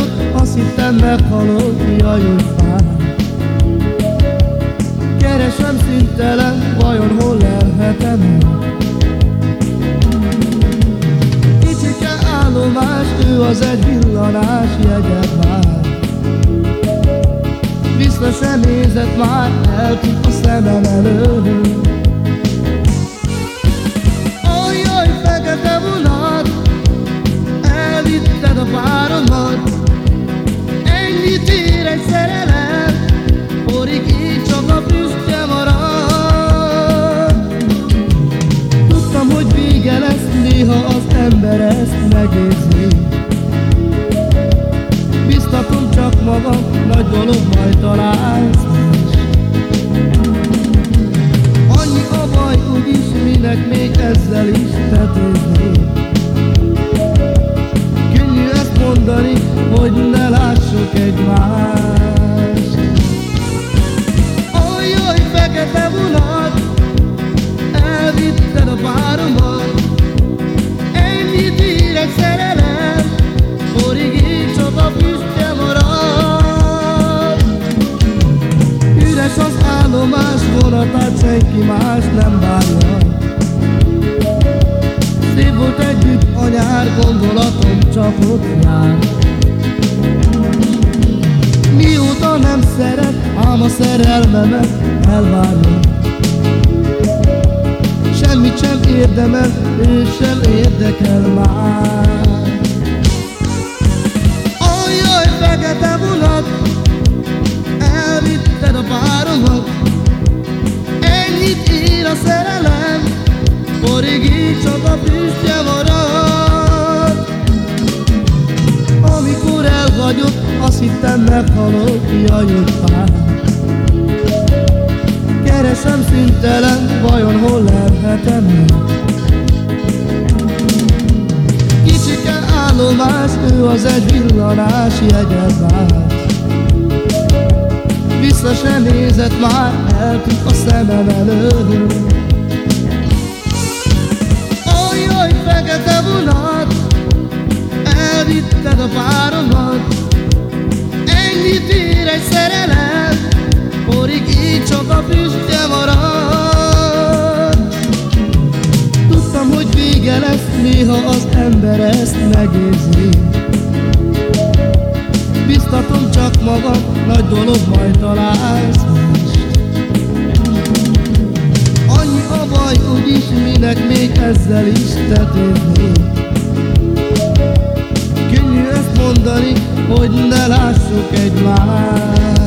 hajod, azt hittem meghalod, jajom fáj. Keresem szintelen, vajon hol lelhetem el? Kicsike állomás, ő az egy villanás, jegyet már Vissza se nézett már, eltűnt a szemem elől. Fekete vonat, elvitted a páromat Ennyit egy szerelem, porig így csak a füstje marad. Üres az állomás vonatát, senki más nem bánja Szép volt együtt a nyár, gondolatom csak ott jár. Mióta nem szeret, ám a szerelmemet elvárja Semmit sem érdemel, ő sem érdekel már. Ajjaj, fekete vonat, elvitted a páromat. Ennyit ír a szerelem, porig így csak a füstje marad. Amikor elhagyott, azt hittem meghalok, jaj, hogy meg? Kicsike állomás, ő az egy villanás jegyet vár Vissza sem nézett már, eltűnt a szemem elől Ajjaj, fekete néha az ember ezt megérzi. Biztatom csak magam, nagy dolog majd találsz. Mást. Annyi a baj, úgyis minek még ezzel is tetézni Könnyű ezt mondani, hogy ne lássuk egymást